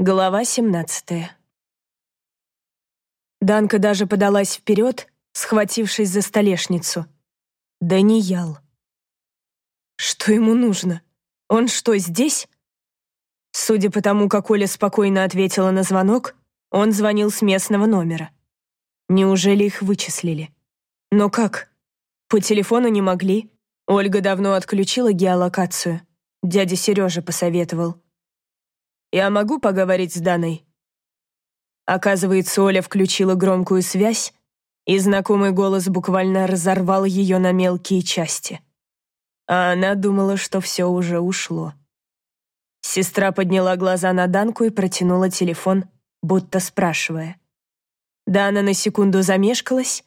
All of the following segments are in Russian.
Глава 17 Данка даже подалась вперед, схватившись за столешницу. Даниял. Что ему нужно? Он что, здесь? Судя по тому, как Оля спокойно ответила на звонок, он звонил с местного номера. Неужели их вычислили? Но как? По телефону не могли. Ольга давно отключила геолокацию. Дядя Сережа посоветовал. «Я могу поговорить с Даной?» Оказывается, Оля включила громкую связь, и знакомый голос буквально разорвал ее на мелкие части. А она думала, что все уже ушло. Сестра подняла глаза на Данку и протянула телефон, будто спрашивая. Дана на секунду замешкалась,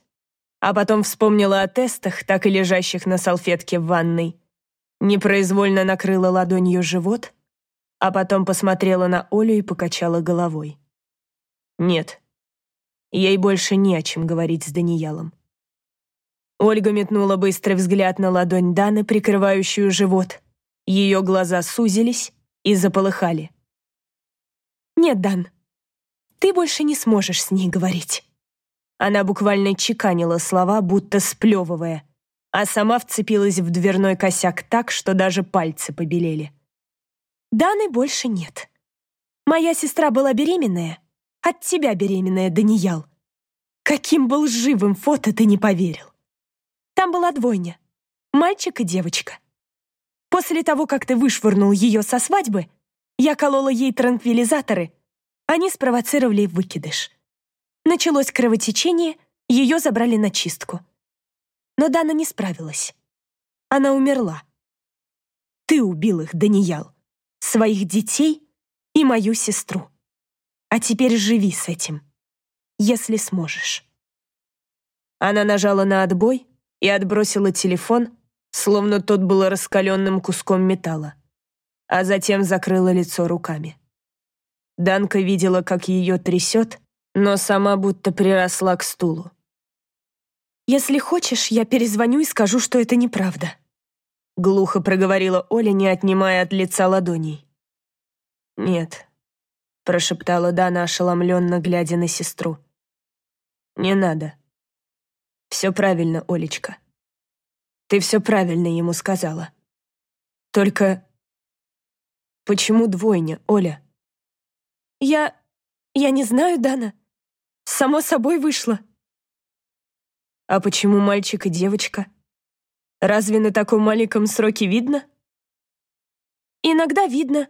а потом вспомнила о тестах, так и лежащих на салфетке в ванной. Непроизвольно накрыла ладонью живот, а потом посмотрела на Олю и покачала головой. Нет, ей больше не о чем говорить с Даниялом. Ольга метнула быстрый взгляд на ладонь Даны, прикрывающую живот. Ее глаза сузились и заполыхали. «Нет, Дан, ты больше не сможешь с ней говорить». Она буквально чеканила слова, будто сплевывая, а сама вцепилась в дверной косяк так, что даже пальцы побелели. «Даны больше нет. Моя сестра была беременная, от тебя беременная, Даниял. Каким был живым фото ты не поверил. Там была двойня. Мальчик и девочка. После того, как ты вышвырнул ее со свадьбы, я колола ей транквилизаторы. Они спровоцировали выкидыш. Началось кровотечение, ее забрали на чистку. Но Дана не справилась. Она умерла. Ты убил их, Даниял. Своих детей и мою сестру. А теперь живи с этим, если сможешь. Она нажала на отбой и отбросила телефон, словно тот был раскаленным куском металла, а затем закрыла лицо руками. Данка видела, как ее трясет, но сама будто приросла к стулу. «Если хочешь, я перезвоню и скажу, что это неправда», глухо проговорила Оля, не отнимая от лица ладоней. «Нет, — прошептала Дана, ошеломленно глядя на сестру. «Не надо. Все правильно, Олечка. Ты все правильно ему сказала. Только... Почему двойня, Оля?» «Я... я не знаю, Дана. Само собой вышло». «А почему мальчик и девочка? Разве на таком маленьком сроке видно?» «Иногда видно»,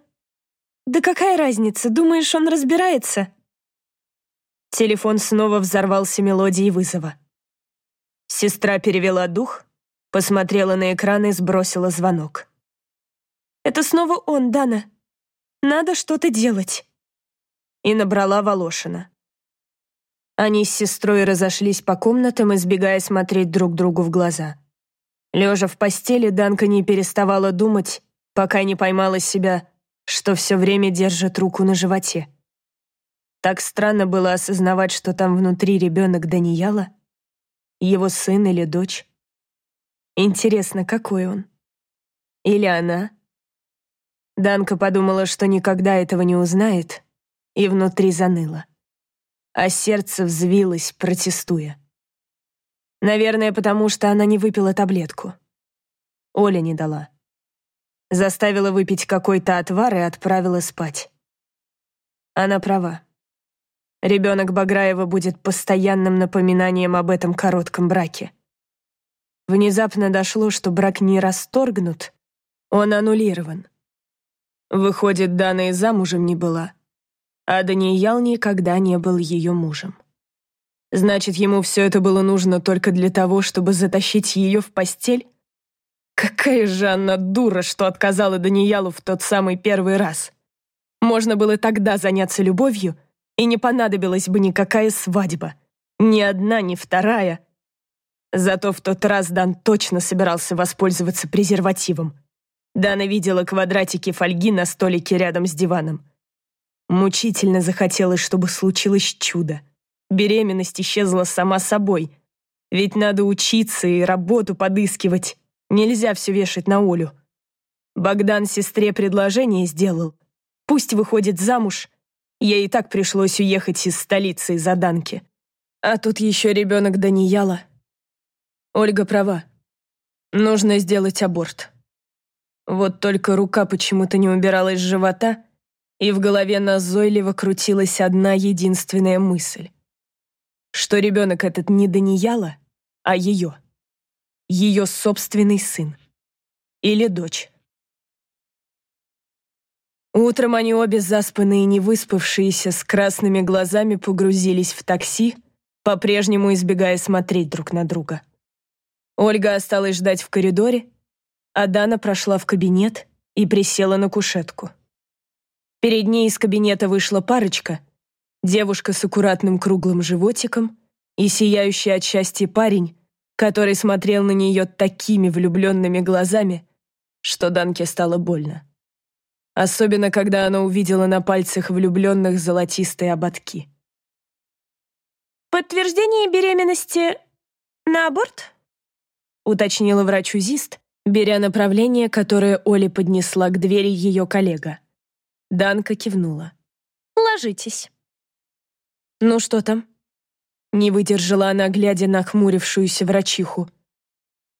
«Да какая разница? Думаешь, он разбирается?» Телефон снова взорвался мелодией вызова. Сестра перевела дух, посмотрела на экран и сбросила звонок. «Это снова он, Дана. Надо что-то делать». И набрала Волошина. Они с сестрой разошлись по комнатам, избегая смотреть друг другу в глаза. Лежа в постели, Данка не переставала думать, пока не поймала себя что все время держит руку на животе. Так странно было осознавать, что там внутри ребенок Данияла, его сын или дочь. Интересно, какой он? Или она? Данка подумала, что никогда этого не узнает, и внутри заныло. А сердце взвилось, протестуя. Наверное, потому что она не выпила таблетку. Оля не дала заставила выпить какой-то отвар и отправила спать. Она права. Ребенок Баграева будет постоянным напоминанием об этом коротком браке. Внезапно дошло, что брак не расторгнут, он аннулирован. Выходит, Дана и замужем не была, а Даниял никогда не был ее мужем. Значит, ему все это было нужно только для того, чтобы затащить ее в постель? Какая же она дура, что отказала Даниялу в тот самый первый раз. Можно было тогда заняться любовью, и не понадобилась бы никакая свадьба. Ни одна, ни вторая. Зато в тот раз Дан точно собирался воспользоваться презервативом. Дана видела квадратики фольги на столике рядом с диваном. Мучительно захотелось, чтобы случилось чудо. Беременность исчезла сама собой. Ведь надо учиться и работу подыскивать. Нельзя все вешать на Олю. Богдан сестре предложение сделал. Пусть выходит замуж, Ей и так пришлось уехать из столицы из-за Данки. А тут еще ребенок Данияла. Ольга права. Нужно сделать аборт. Вот только рука почему-то не убиралась с живота, и в голове назойливо крутилась одна единственная мысль. Что ребенок этот не Данияла, а ее. Ее собственный сын. Или дочь. Утром они обе заспанные и невыспавшиеся с красными глазами погрузились в такси, по-прежнему избегая смотреть друг на друга. Ольга осталась ждать в коридоре, а Дана прошла в кабинет и присела на кушетку. Перед ней из кабинета вышла парочка, девушка с аккуратным круглым животиком и сияющий от счастья парень, который смотрел на нее такими влюбленными глазами, что Данке стало больно. Особенно, когда она увидела на пальцах влюбленных золотистые ободки. «Подтверждение беременности на аборт?» уточнила врач-узист, беря направление, которое Оля поднесла к двери ее коллега. Данка кивнула. «Ложитесь». «Ну что там?» Не выдержала она, глядя на хмурившуюся врачиху.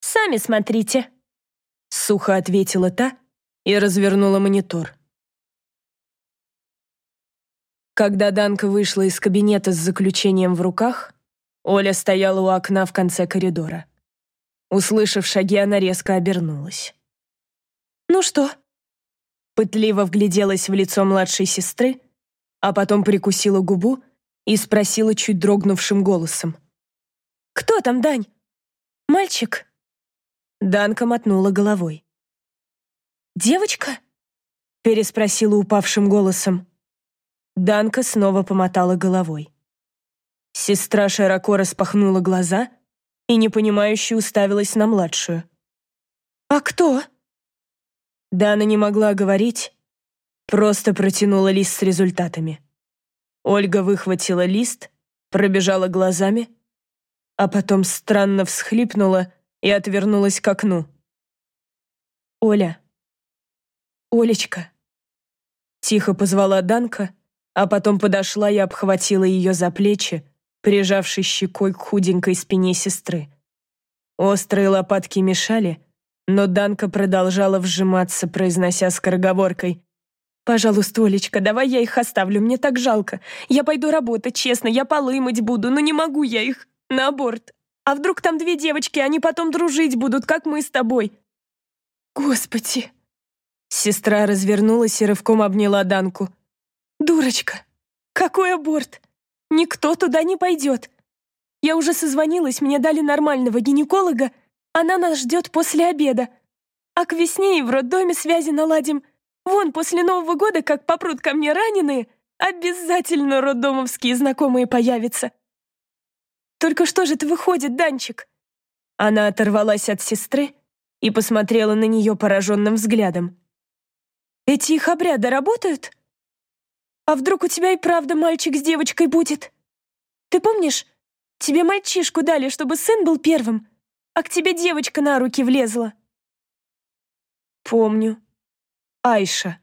«Сами смотрите», — сухо ответила та и развернула монитор. Когда Данка вышла из кабинета с заключением в руках, Оля стояла у окна в конце коридора. Услышав шаги, она резко обернулась. «Ну что?» Пытливо вгляделась в лицо младшей сестры, а потом прикусила губу и спросила чуть дрогнувшим голосом. «Кто там, Дань? Мальчик?» Данка мотнула головой. «Девочка?» переспросила упавшим голосом. Данка снова помотала головой. Сестра широко распахнула глаза и непонимающе уставилась на младшую. «А кто?» Дана не могла говорить, просто протянула лист с результатами. Ольга выхватила лист, пробежала глазами, а потом странно всхлипнула и отвернулась к окну. «Оля, «Олечка!» Тихо позвала Данка, а потом подошла и обхватила ее за плечи, прижавшись щекой к худенькой спине сестры. Острые лопатки мешали, но Данка продолжала вжиматься, произнося скороговоркой. «Пожалуйста, Олечка, давай я их оставлю, мне так жалко. Я пойду работать, честно, я полы мыть буду, но не могу я их на аборт. А вдруг там две девочки, они потом дружить будут, как мы с тобой?» «Господи!» Сестра развернулась и рывком обняла Данку. «Дурочка! Какой аборт? Никто туда не пойдет. Я уже созвонилась, мне дали нормального гинеколога, она нас ждет после обеда. А к весне и в роддоме связи наладим. Вон, после Нового года, как попрут ко мне раненые, обязательно роддомовские знакомые появятся. Только что же это выходит, Данчик?» Она оторвалась от сестры и посмотрела на нее пораженным взглядом. Эти их обряды работают? А вдруг у тебя и правда мальчик с девочкой будет? Ты помнишь, тебе мальчишку дали, чтобы сын был первым, а к тебе девочка на руки влезла? Помню. Айша.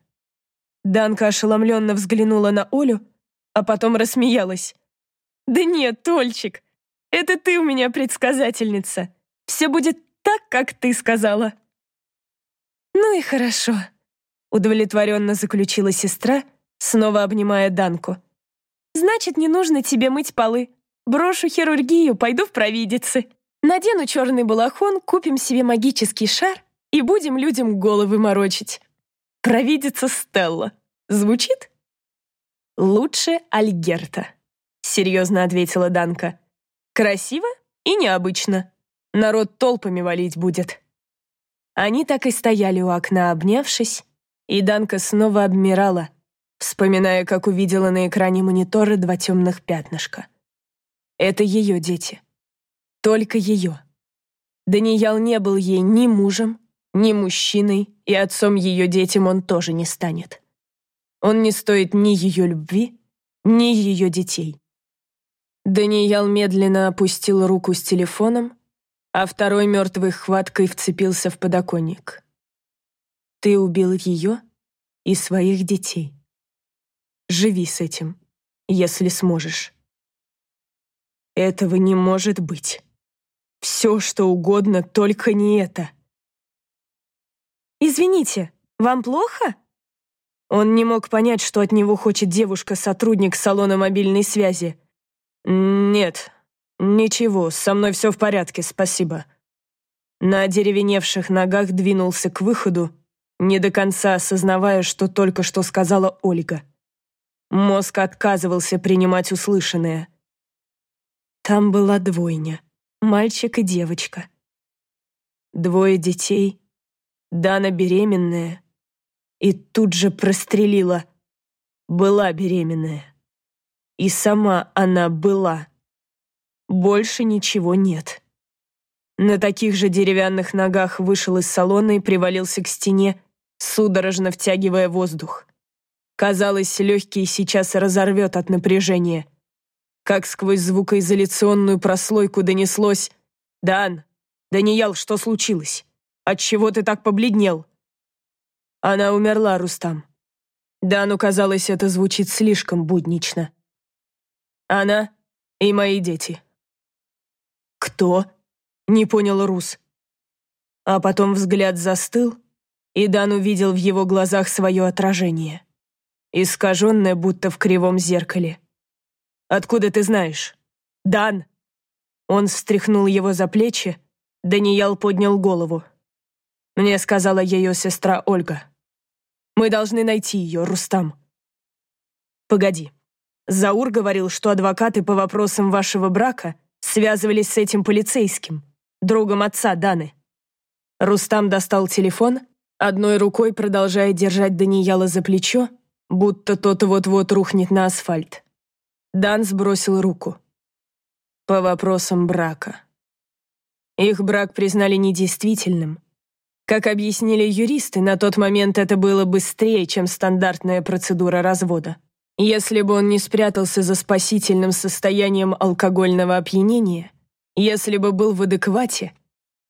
Данка ошеломленно взглянула на Олю, а потом рассмеялась. «Да нет, Тольчик, это ты у меня предсказательница. Все будет так, как ты сказала». «Ну и хорошо», Удовлетворенно заключила сестра, снова обнимая Данку. «Значит, не нужно тебе мыть полы. Брошу хирургию, пойду в провидицы. Надену черный балахон, купим себе магический шар и будем людям головы морочить. Провидица Стелла. Звучит?» «Лучше Альгерта», — серьезно ответила Данка. «Красиво и необычно. Народ толпами валить будет». Они так и стояли у окна, обнявшись, и Данка снова обмирала, вспоминая, как увидела на экране монитора два темных пятнышка. Это ее дети. Только ее. Даниял не был ей ни мужем, ни мужчиной, и отцом ее детям он тоже не станет. Он не стоит ни ее любви, ни ее детей. Даниял медленно опустил руку с телефоном, а второй мертвой хваткой вцепился в подоконник. Ты убил ее и своих детей. живи с этим, если сможешь. Этого не может быть. Все, что угодно, только не это. «Извините, вам плохо?» Он не мог понять, что от него хочет девушка-сотрудник салона мобильной связи. «Нет, ничего, со мной все в порядке, спасибо». На одеревеневших ногах двинулся к выходу, не до конца осознавая, что только что сказала Ольга. Мозг отказывался принимать услышанное. Там была двойня, мальчик и девочка. Двое детей, Дана беременная, и тут же прострелила. Была беременная. И сама она была. Больше ничего нет. На таких же деревянных ногах вышел из салона и привалился к стене, судорожно втягивая воздух. Казалось, легкий сейчас разорвет от напряжения. Как сквозь звукоизоляционную прослойку донеслось «Дан, Даниял, что случилось? Отчего ты так побледнел?» Она умерла, Рустам. Дану казалось, это звучит слишком буднично. Она и мои дети. «Кто?» — не понял Рус. А потом взгляд застыл, и Дан увидел в его глазах свое отражение. Искаженное, будто в кривом зеркале. «Откуда ты знаешь?» «Дан!» Он встряхнул его за плечи, Даниял поднял голову. Мне сказала ее сестра Ольга. Мы должны найти ее, Рустам. Погоди. Заур говорил, что адвокаты по вопросам вашего брака связывались с этим полицейским, другом отца Даны. Рустам достал телефон, одной рукой продолжая держать Данияла за плечо, будто тот вот-вот рухнет на асфальт. Дан сбросил руку. По вопросам брака. Их брак признали недействительным, как объяснили юристы, на тот момент это было быстрее, чем стандартная процедура развода. Если бы он не спрятался за спасительным состоянием алкогольного опьянения, если бы был в адеквате,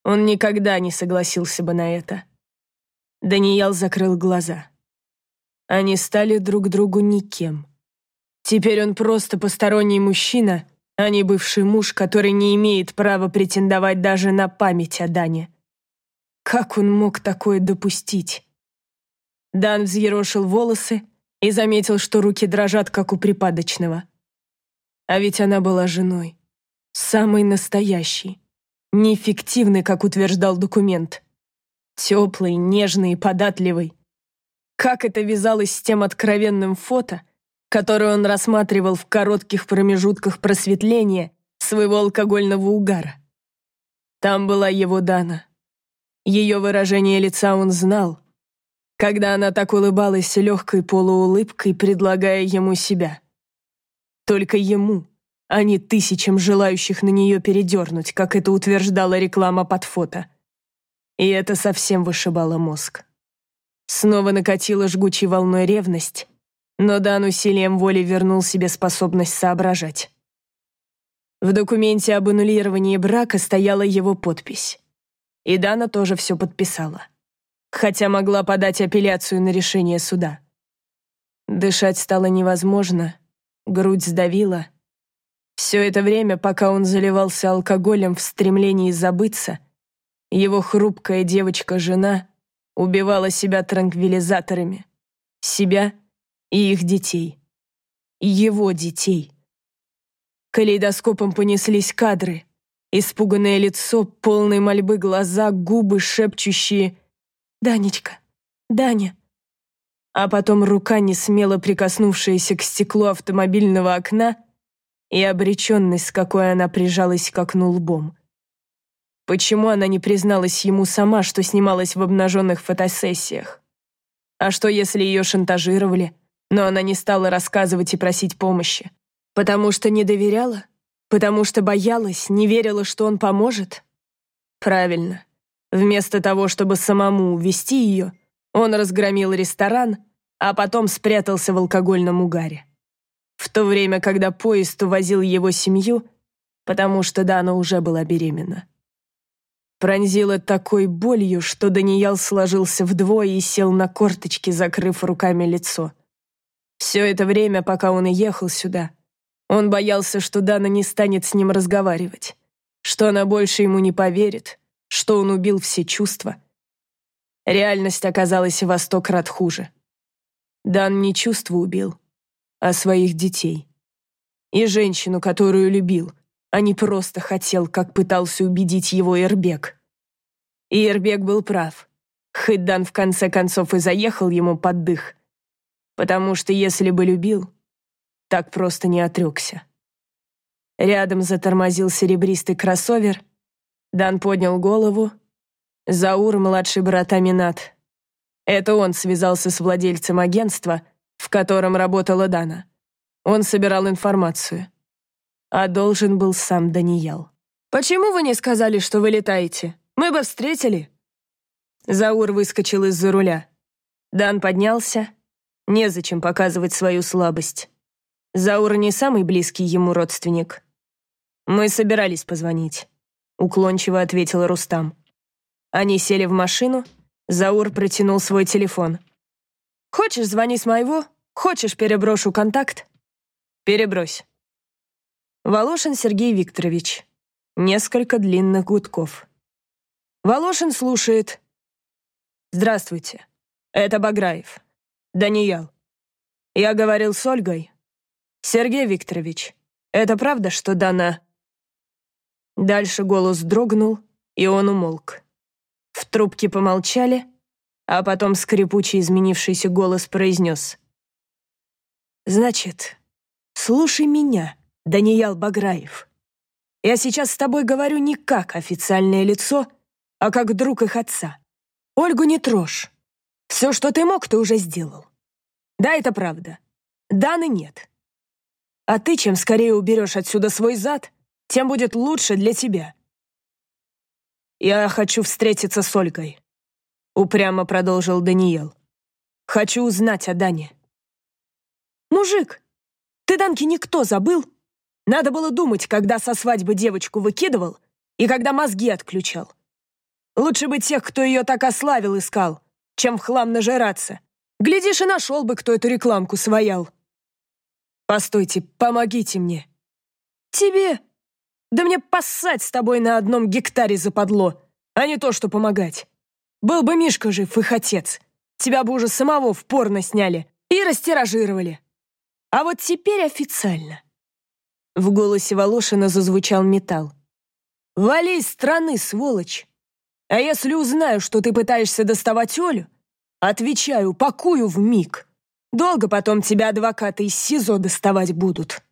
он никогда не согласился бы на это. Даниэл закрыл глаза. Они стали друг другу никем. Теперь он просто посторонний мужчина, а не бывший муж, который не имеет права претендовать даже на память о Дане. Как он мог такое допустить? Дан взъерошил волосы и заметил, что руки дрожат, как у припадочного. А ведь она была женой. Самой настоящей. Неэффективной, как утверждал документ. Теплой, нежной и податливой. Как это вязалось с тем откровенным фото, которое он рассматривал в коротких промежутках просветления своего алкогольного угара? Там была его Дана, ее выражение лица он знал, когда она так улыбалась легкой полуулыбкой, предлагая ему себя. Только ему, а не тысячам желающих на нее передернуть, как это утверждала реклама под фото. И это совсем вышибало мозг. Снова накатила жгучей волной ревность, но Дан усилием воли вернул себе способность соображать. В документе об аннулировании брака стояла его подпись. И Дана тоже все подписала. Хотя могла подать апелляцию на решение суда. Дышать стало невозможно, грудь сдавила. Все это время, пока он заливался алкоголем в стремлении забыться, его хрупкая девочка-жена убивала себя транквилизаторами. Себя и их детей. Его детей. Калейдоскопом понеслись кадры — Испуганное лицо, полные мольбы глаза, губы, шепчущие «Данечка, Даня». А потом рука, не смело прикоснувшаяся к стеклу автомобильного окна, и обреченность, с какой она прижалась к окну лбом. Почему она не призналась ему сама, что снималась в обнаженных фотосессиях? А что, если ее шантажировали, но она не стала рассказывать и просить помощи? Потому что не доверяла? Потому что боялась, не верила, что он поможет? Правильно. Вместо того, чтобы самому увести ее, он разгромил ресторан, а потом спрятался в алкогольном угаре. В то время, когда поезд увозил его семью, потому что Дана уже была беременна. Пронзила такой болью, что Даниэл сложился вдвое и сел на корточки, закрыв руками лицо. Все это время, пока он и ехал сюда, он боялся, что Дана не станет с ним разговаривать, что она больше ему не поверит, что он убил все чувства. Реальность оказалась во сто крат хуже. Дан не чувства убил, а своих детей. И женщину, которую любил, а не просто хотел, как пытался убедить его Ирбек. И Ирбек был прав. Хоть Дан в конце концов и заехал ему под дых. Потому что если бы любил, так просто не отрекся. Рядом затормозил серебристый кроссовер. Дан поднял голову. Заур, младший брат Аминат. Это он связался с владельцем агентства, в котором работала Дана. Он собирал информацию. А должен был сам Даниял. «Почему вы не сказали, что вы летаете? Мы бы встретили». Заур выскочил из-за руля. Дан поднялся. Незачем показывать свою слабость. Заур не самый близкий ему родственник. «Мы собирались позвонить», — уклончиво ответил Рустам. Они сели в машину, Заур протянул свой телефон. «Хочешь, звони с моего? Хочешь, переброшу контакт?» «Перебрось». Волошин Сергей Викторович. Несколько длинных гудков. Волошин слушает. «Здравствуйте. Это Баграев. Даниял. Я говорил с Ольгой. Сергей Викторович, это правда, что Дана...» Дальше голос дрогнул, и он умолк. В трубке помолчали, а потом скрипучий изменившийся голос произнес. «Значит, слушай меня, Даниял Баграев. Я сейчас с тобой говорю не как официальное лицо, а как друг их отца. Ольгу не трожь. Все, что ты мог, ты уже сделал. Да, это правда. Даны нет. А ты чем скорее уберешь отсюда свой зад, тем будет лучше для тебя. Я хочу встретиться с Ольгой, упрямо продолжил Даниэл. Хочу узнать о Дане. Мужик, ты Данки никто забыл? Надо было думать, когда со свадьбы девочку выкидывал и когда мозги отключал. Лучше бы тех, кто ее так ославил, искал, чем в хлам нажираться. Глядишь, и нашел бы, кто эту рекламку своял. Постойте, помогите мне. Тебе? Да мне поссать с тобой на одном гектаре западло, а не то, что помогать. Был бы Мишка жив, их отец. Тебя бы уже самого в порно сняли и растиражировали. А вот теперь официально. В голосе Волошина зазвучал металл. «Вали из страны, сволочь! А если узнаю, что ты пытаешься доставать Олю, отвечаю, пакую в миг. Долго потом тебя адвокаты из СИЗО доставать будут».